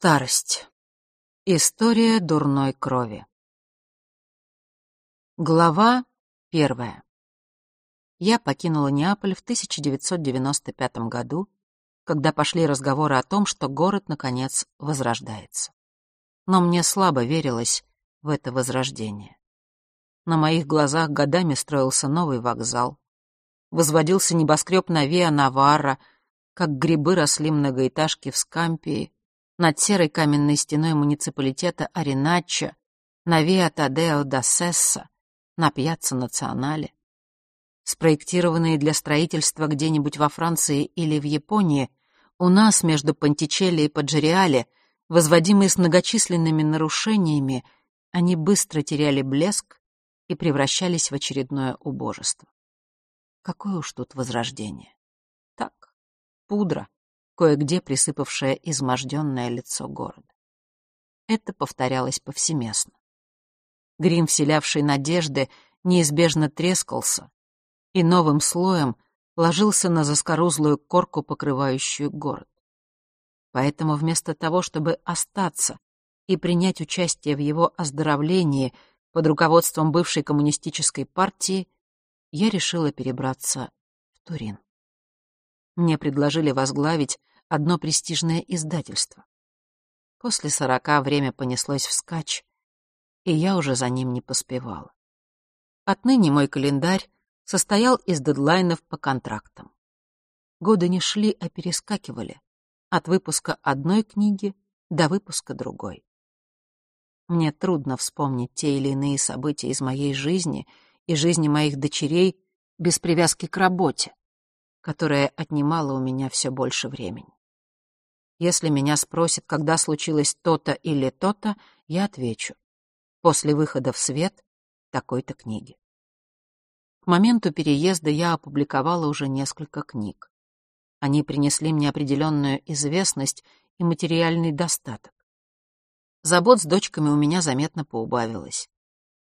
Старость. История дурной крови. Глава первая. Я покинула Неаполь в 1995 году, когда пошли разговоры о том, что город, наконец, возрождается. Но мне слабо верилось в это возрождение. На моих глазах годами строился новый вокзал. Возводился небоскреб на Виа Наварра, как грибы росли многоэтажки в Скампии, над серой каменной стеной муниципалитета Ариначчо, на Виа Тадео да Сесса, на Пьяцца Национале. Спроектированные для строительства где-нибудь во Франции или в Японии, у нас между Пантичелли и Паджериале, возводимые с многочисленными нарушениями, они быстро теряли блеск и превращались в очередное убожество. Какое уж тут возрождение. Так, пудра, кое-где присыпавшее изможденное лицо города. Это повторялось повсеместно. Грим, вселявший надежды, неизбежно трескался и новым слоем ложился на заскорузлую корку, покрывающую город. Поэтому вместо того, чтобы остаться и принять участие в его оздоровлении под руководством бывшей коммунистической партии, я решила перебраться в Турин. Мне предложили возглавить одно престижное издательство. После сорока время понеслось вскачь, и я уже за ним не поспевала. Отныне мой календарь состоял из дедлайнов по контрактам. Годы не шли, а перескакивали от выпуска одной книги до выпуска другой. Мне трудно вспомнить те или иные события из моей жизни и жизни моих дочерей без привязки к работе, которая отнимала у меня все больше времени. Если меня спросят, когда случилось то-то или то-то, я отвечу. После выхода в свет такой-то книги. К моменту переезда я опубликовала уже несколько книг. Они принесли мне определенную известность и материальный достаток. Забот с дочками у меня заметно поубавилось.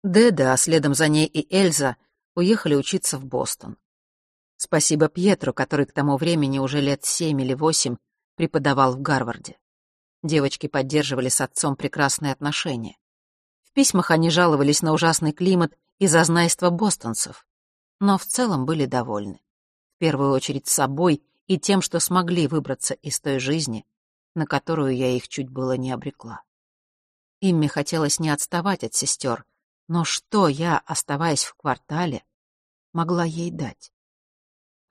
Деда, а следом за ней и Эльза, уехали учиться в Бостон. Спасибо Пьетру, который к тому времени уже лет семь или восемь преподавал в Гарварде. Девочки поддерживали с отцом прекрасные отношения. В письмах они жаловались на ужасный климат и зазнайство бостонцев, но в целом были довольны. В первую очередь собой и тем, что смогли выбраться из той жизни, на которую я их чуть было не обрекла. Имме хотелось не отставать от сестер, но что я, оставаясь в квартале, могла ей дать?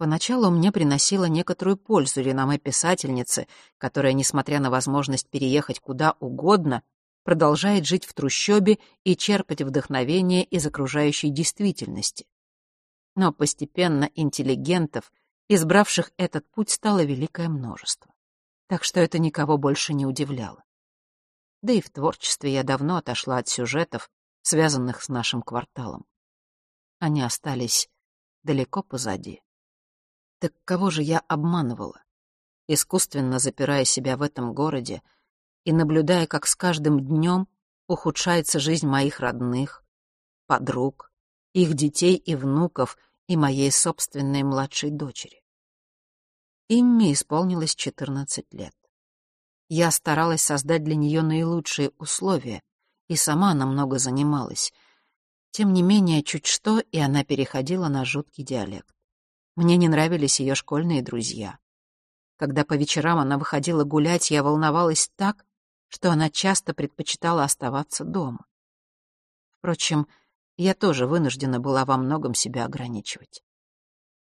Поначалу мне приносило некоторую пользу реноме писательницы, которая, несмотря на возможность переехать куда угодно, продолжает жить в трущобе и черпать вдохновение из окружающей действительности. Но постепенно интеллигентов, избравших этот путь, стало великое множество. Так что это никого больше не удивляло. Да и в творчестве я давно отошла от сюжетов, связанных с нашим кварталом. Они остались далеко позади. Так кого же я обманывала? Искусственно запирая себя в этом городе и наблюдая, как с каждым днем ухудшается жизнь моих родных, подруг, их детей и внуков и моей собственной младшей дочери. Имме исполнилось 14 лет. Я старалась создать для нее наилучшие условия, и сама она много занималась. Тем не менее, чуть что, и она переходила на жуткий диалект. Мне не нравились ее школьные друзья. Когда по вечерам она выходила гулять, я волновалась так, что она часто предпочитала оставаться дома. Впрочем, я тоже вынуждена была во многом себя ограничивать.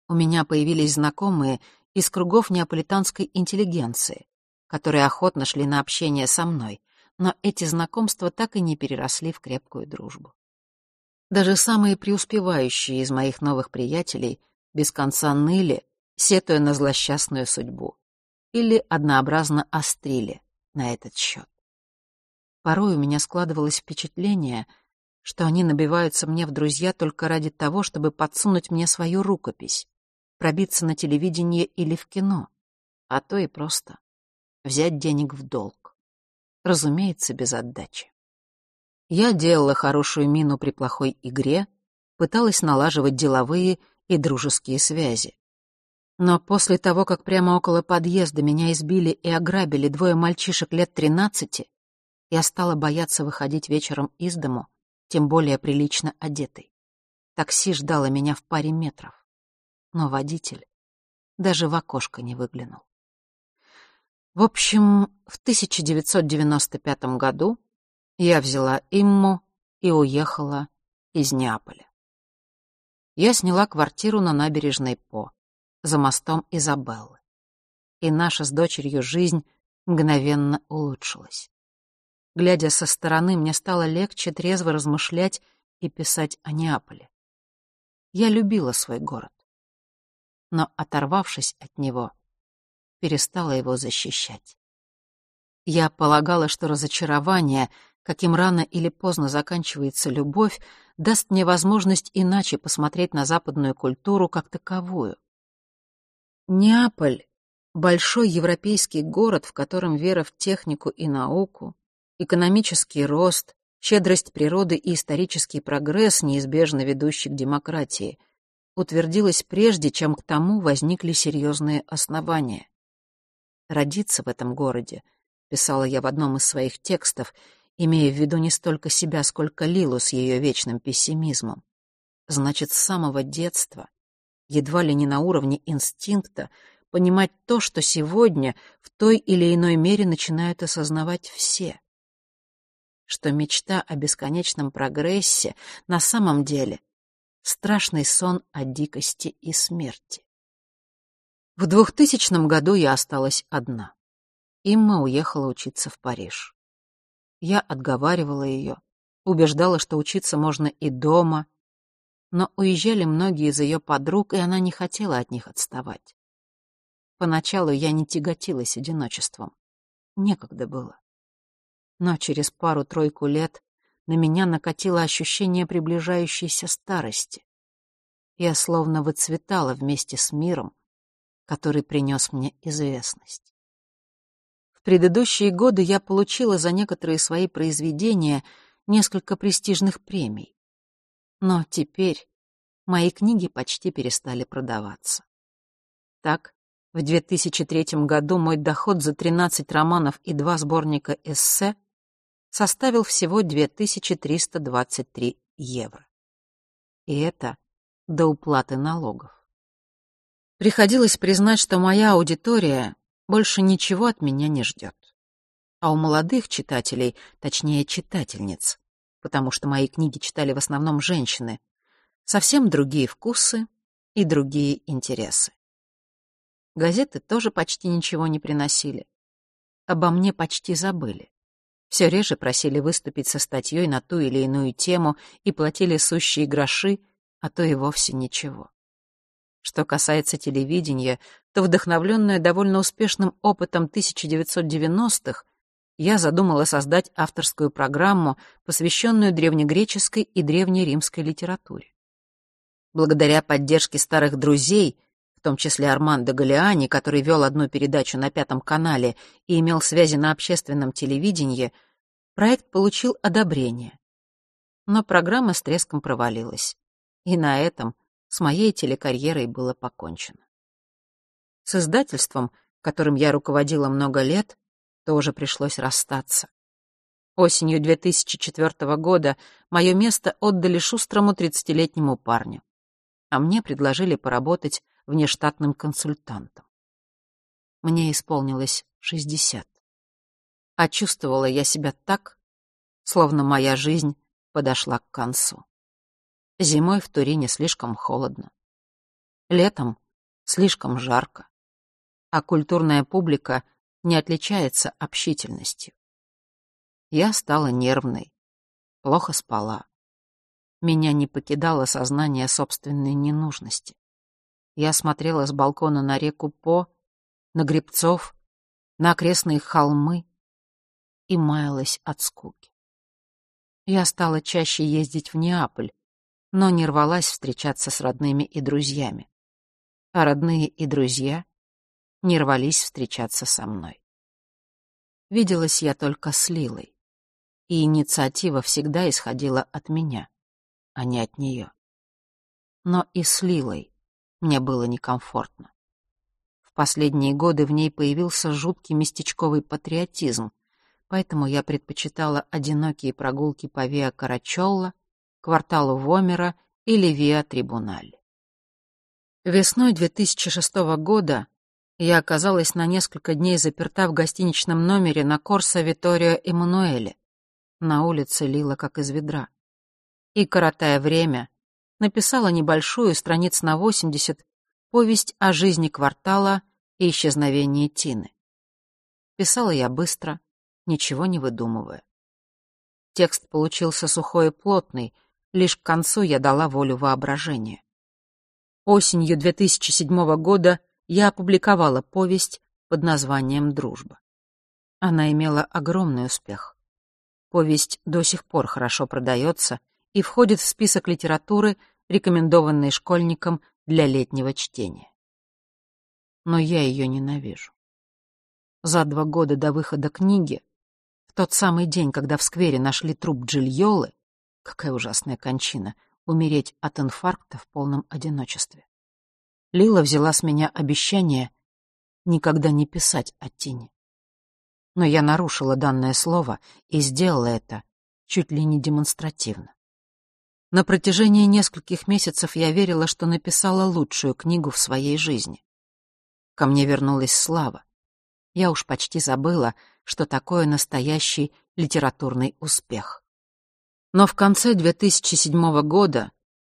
У меня появились знакомые из кругов неаполитанской интеллигенции, которые охотно шли на общение со мной, но эти знакомства так и не переросли в крепкую дружбу. Даже самые преуспевающие из моих новых приятелей без конца ныли, сетуя на злосчастную судьбу, или однообразно острили на этот счет. Порой у меня складывалось впечатление, что они набиваются мне в друзья только ради того, чтобы подсунуть мне свою рукопись, пробиться на телевидение или в кино, а то и просто взять денег в долг. Разумеется, без отдачи. Я делала хорошую мину при плохой игре, пыталась налаживать деловые и дружеские связи. Но после того, как прямо около подъезда меня избили и ограбили двое мальчишек лет тринадцати, я стала бояться выходить вечером из дому, тем более прилично одетой. Такси ждало меня в паре метров. Но водитель даже в окошко не выглянул. В общем, в 1995 году я взяла Имму и уехала из Неаполя. Я сняла квартиру на набережной По, за мостом Изабеллы. И наша с дочерью жизнь мгновенно улучшилась. Глядя со стороны, мне стало легче трезво размышлять и писать о Неаполе. Я любила свой город. Но, оторвавшись от него, перестала его защищать. Я полагала, что разочарование, каким рано или поздно заканчивается любовь, даст мне возможность иначе посмотреть на западную культуру как таковую. Неаполь — большой европейский город, в котором вера в технику и науку, экономический рост, щедрость природы и исторический прогресс, неизбежно ведущий к демократии, утвердилась прежде, чем к тому возникли серьезные основания. Родиться в этом городе, писала я в одном из своих текстов, имея в виду не столько себя, сколько Лилу с ее вечным пессимизмом. Значит, с самого детства, едва ли не на уровне инстинкта, понимать то, что сегодня в той или иной мере начинают осознавать все. Что мечта о бесконечном прогрессе на самом деле страшный сон о дикости и смерти. В 2000 году я осталась одна. Имма уехала учиться в Париж. Я отговаривала ее, убеждала, что учиться можно и дома, но уезжали многие из ее подруг, и она не хотела от них отставать. Поначалу я не тяготилась одиночеством. Некогда было. Но через пару-тройку лет на меня накатило ощущение приближающейся старости. Я словно выцветала вместе с миром, который принес мне известность. Предыдущие годы я получила за некоторые свои произведения несколько престижных премий. Но теперь мои книги почти перестали продаваться. Так, в 2003 году мой доход за 13 романов и два сборника эссе составил всего 2323 евро. И это до уплаты налогов. Приходилось признать, что моя аудитория больше ничего от меня не ждет. А у молодых читателей, точнее читательниц, потому что мои книги читали в основном женщины, совсем другие вкусы и другие интересы. Газеты тоже почти ничего не приносили. Обо мне почти забыли. Все реже просили выступить со статьей на ту или иную тему и платили сущие гроши, а то и вовсе ничего. Что касается телевидения, то, вдохновленная довольно успешным опытом 1990-х, я задумала создать авторскую программу, посвященную древнегреческой и древнеримской литературе. Благодаря поддержке старых друзей, в том числе Армандо Галиани, который вел одну передачу на Пятом канале и имел связи на общественном телевидении, проект получил одобрение. Но программа с треском провалилась. И на этом – с моей телекарьерой было покончено. С издательством, которым я руководила много лет, тоже пришлось расстаться. Осенью 2004 года мое место отдали шустрому 30-летнему парню, а мне предложили поработать внештатным консультантом. Мне исполнилось 60. А чувствовала я себя так, словно моя жизнь подошла к концу. Зимой в Турине слишком холодно. Летом слишком жарко. А культурная публика не отличается общительностью. Я стала нервной, плохо спала. Меня не покидало сознание собственной ненужности. Я смотрела с балкона на реку По, на грибцов, на окрестные холмы и маялась от скуки. Я стала чаще ездить в Неаполь, но не рвалась встречаться с родными и друзьями. А родные и друзья не рвались встречаться со мной. Виделась я только с Лилой, и инициатива всегда исходила от меня, а не от нее. Но и с Лилой мне было некомфортно. последние годы в ней появился жуткий местечковый патриотизм, поэтому я предпочитала одинокие прогулки по Виа Карачолла, кварталу Вомера или Виа Трибуналь. Весной 2006 года я оказалась на несколько дней заперта в гостиничном номере на Корсо Виторио Эммануэле. На улице лила как из ведра. И, коротая время, написала небольшую, страниц на 80, повесть о жизни квартала и исчезновении Тины. Писала я быстро, ничего не выдумывая. Текст получился сухой и плотный, лишь к концу я дала волю воображению. Осенью 2007 года я опубликовала повесть под названием «Дружба». Она имела огромный успех. Повесть до сих пор хорошо продается и входит в список литературы, рекомендованный школьникам для летнего чтения. Но я ее ненавижу. За два года до выхода книги, в тот самый день, когда в сквере нашли труп Джильолы, какая ужасная кончина — умереть от инфаркта в полном одиночестве. Лила взяла с меня обещание никогда не писать о Тине. Но я нарушила данное слово и сделала это чуть ли не демонстративно. На протяжении нескольких месяцев я верила, что написала лучшую книгу в своей жизни. Ко мне вернулась слава. Я уж почти забыла, что такое настоящий литературный успех. Но в конце 2007 года,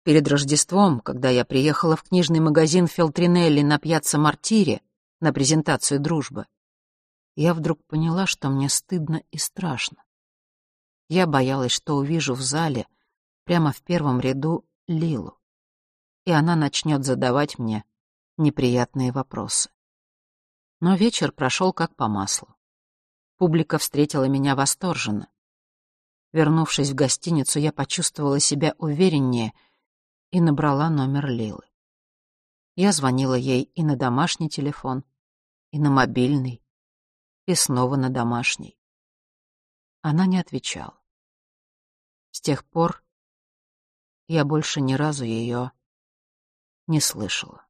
перед Рождеством, когда я приехала в книжный магазин Фелтринелли на пьяцца Мартире на презентацию дружбы, я вдруг поняла, что мне стыдно и страшно. Я боялась, что увижу в зале, прямо в первом ряду, Лилу, и она начнет задавать мне неприятные вопросы. Но вечер прошел как по маслу. Публика встретила меня восторженно. Вернувшись в гостиницу, я почувствовала себя увереннее и набрала номер Лилы. Я звонила ей и на домашний телефон, и на мобильный, и снова на домашний. Она не отвечала. С тех пор я больше ни разу ее не слышала.